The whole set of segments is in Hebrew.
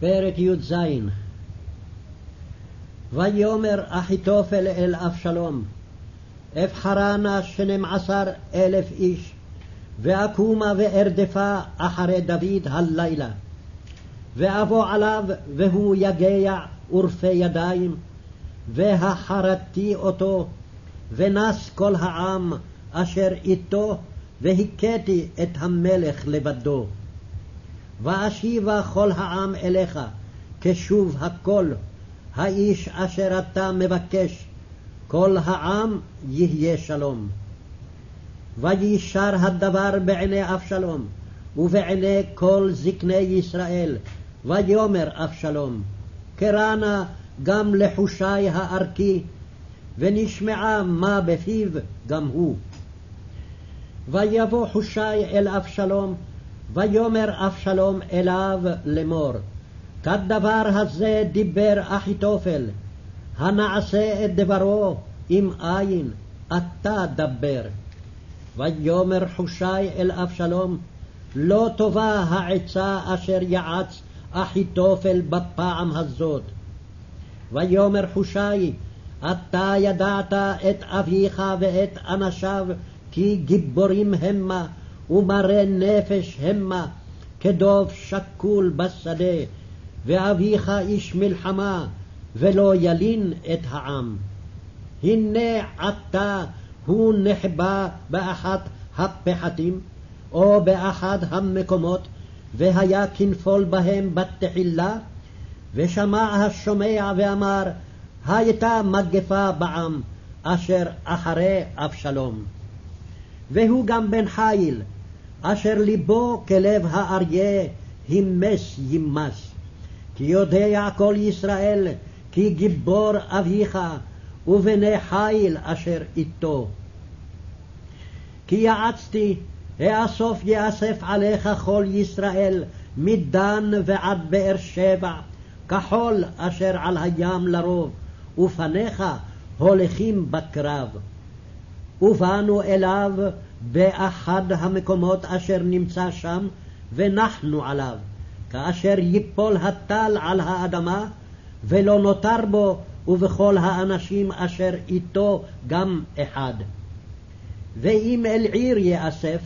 פרק י"ז ויאמר אחיתופל אל אבשלום אבחרה נא שנים עשר אלף איש ואקומה וארדפה אחרי דוד הלילה ואבוא עליו והוא יגע ורפה ידיים והחרתי אותו ונס כל העם אשר איתו והכיתי את המלך לבדו. ואשיבה כל העם אליך, כשוב הכל, האיש אשר אתה מבקש, כל העם יהיה שלום. וישר הדבר בעיני אבשלום, ובעיני כל זקני ישראל, ויאמר אבשלום, קרא נא גם לחושי הארכי, ונשמעה מה בפיו גם הוא. ויבוא חושי אל אבשלום, ויאמר אבשלום אליו לאמור, כדבר הזה דיבר אחיתופל, הנעשה את דברו אם אין, אתה דבר. ויאמר חושי אל אבשלום, לא טובה העצה אשר יעץ אחיתופל בפעם הזאת. ויאמר חושי, אתה ידעת את אביך ואת אנשיו, כי גיבורים המה, ומרי נפש המה, כדוב שקול בשדה, ואביך איש מלחמה, ולא ילין את העם. הנה עתה הוא נחבא באחת הפחתים, או באחד המקומות, והיה כנפול בהם בתחילה, ושמע השומע ואמר, הייתה מגפה בעם, אשר אחרי אבשלום. והוא גם בן חיל, אשר ליבו כלב האריה, הימס ימס. כי יודע כל ישראל, כי גיבור אביך, ובני חיל אשר איתו. כי יעצתי, האסוף יאסף עליך כל ישראל, מדן ועד באר שבע, כחול אשר על הים לרוב, ופניך הולכים בקרב. ובאנו אליו באחד המקומות אשר נמצא שם, ונחנו עליו, כאשר ייפול הטל על האדמה, ולא נותר בו, ובכל האנשים אשר איתו גם אחד. ואם אל עיר יאסף,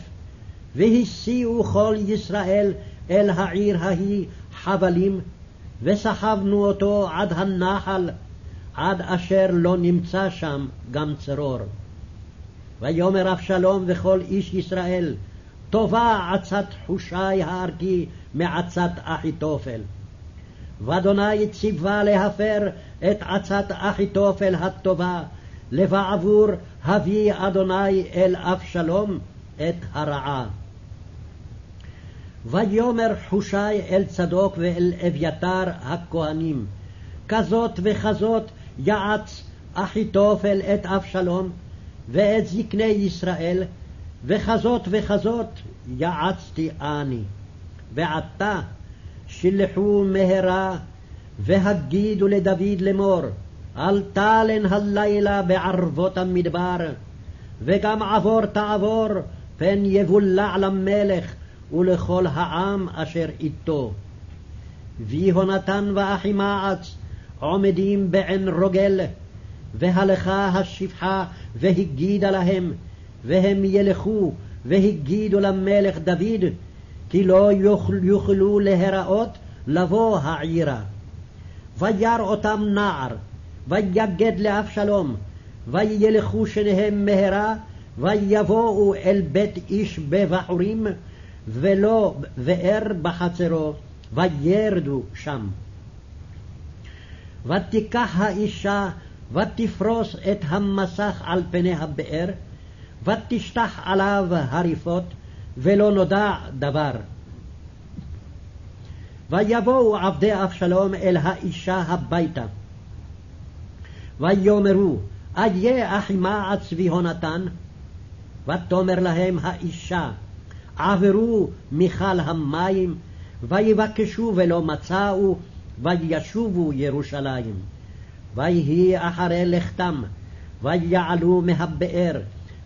והסיעו כל ישראל אל העיר ההיא חבלים, וסחבנו אותו עד הנחל, עד אשר לא נמצא שם גם צרור. ויאמר אבשלום וכל איש ישראל, טובה עצת חושי הארכי מעצת אחיתופל. ואדוני ציווה להפר את עצת אחיתופל הטובה, לבעבור הביא אדוני אל אבשלום את הרעה. ויאמר חושי אל צדוק ואל אביתר הכהנים, כזאת וכזאת יעץ אחיתופל את אבשלום, ואת זקני ישראל, וכזאת וכזאת יעצתי אני. ועתה שלחו מהרה, והגידו לדוד לאמור, אל תלן הלילה בערבות המדבר, וגם עבור תעבור, פן יבולע למלך ולכל העם אשר איתו. ויהונתן ואחימעץ עומדים בעין רוגל, והלכה השפחה והגידה להם, והם ילכו והגידו למלך דוד, כי לא יוכל, יוכלו להיראות לבוא העירה. וירא אותם נער, ויגד לאבשלום, וילכו שניהם מהרה, ויבואו אל בית איש בבחורים, ולא באר בחצרו, וירדו שם. ותיקח האישה ותפרוס את המסך על פני הבאר, ותשטח עליו הריפות, ולא נודע דבר. ויבואו עבדי אבשלום אל האישה הביתה. ויאמרו, איה אחימעץ ויהונתן? ותאמר להם האישה, עברו מיכל המים, ויבקשו ולא מצאו, וישובו ירושלים. ויהי אחרי לכתם, ויעלו מהבאר,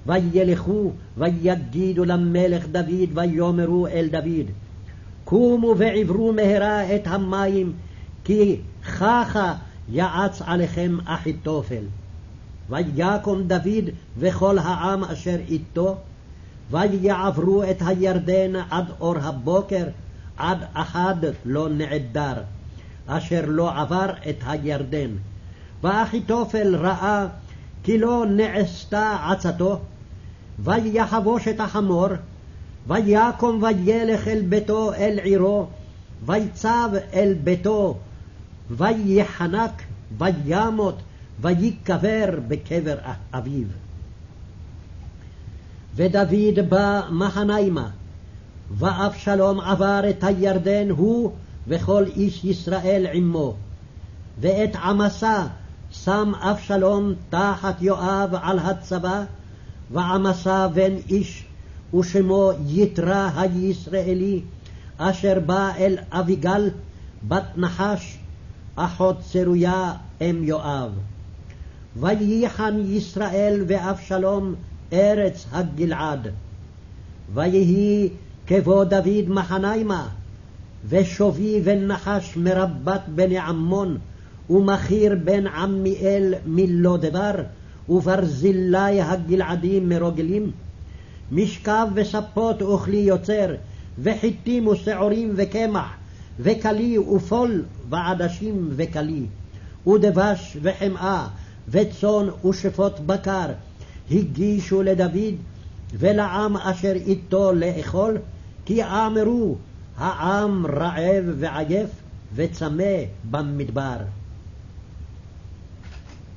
וילכו, ויגידו למלך דוד, ויאמרו אל דוד, קומו ועברו מהרה את המים, כי ככה יעץ עליכם אחיתופל. ויקום דוד וכל העם אשר איתו, ויעברו את הירדן עד אור הבוקר, עד אחד לא נעדר, אשר לא עבר את הירדן. ואחיתופל ראה כי לא נעשתה עצתו, ויחבוש את החמור, ויקום וילך אל ביתו אל עירו, ויצב אל ביתו, ויחנק, וימות, ויקבר בקבר אביו. ודוד בא מחניימה, ואבשלום עבר את הירדן הוא וכל איש ישראל עמו. ואת עמסה שם אבשלום תחת יואב על הצבא, ועמסה בן איש, ושמו יתרה הישראלי, אשר בא אל אביגל, בת נחש, אחות צרויה אם יואב. וייחן ישראל ואבשלום ארץ הגלעד. ויהי כבוא דוד מחניימה, ושובי בן נחש מרבת בני עמון, ומכיר בן עמיאל מלא דבר, וברזילי הגלעדים מרוגלים. משכב וספות וכלי יוצר, וחיטים ושעורים וקמח, וכלי ופול ועדשים וכלי, ודבש וחמאה, וצאן ושפות בקר, הגישו לדוד ולעם אשר איתו לאכול, כי אמרו העם רעב ועייף וצמא במדבר.